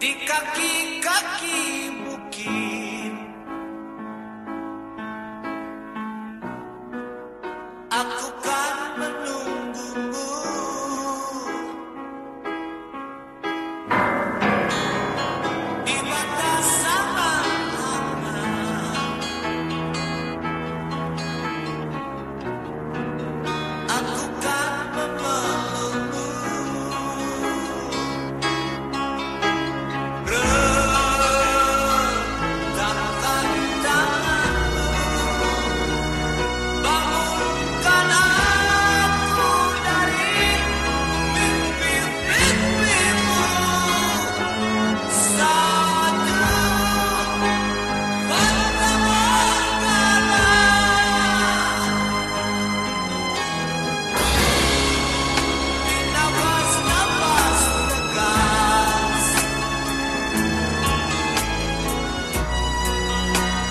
di kaki-kaki bukit aku kan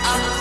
I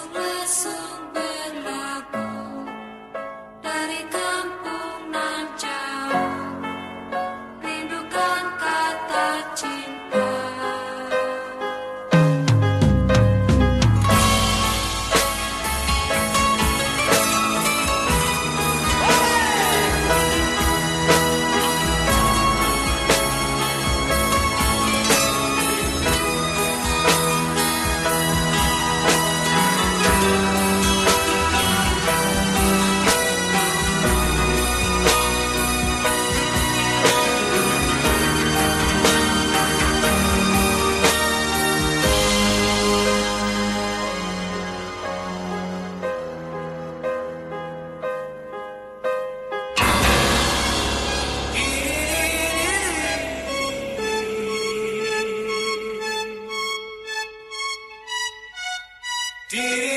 Your blessed Did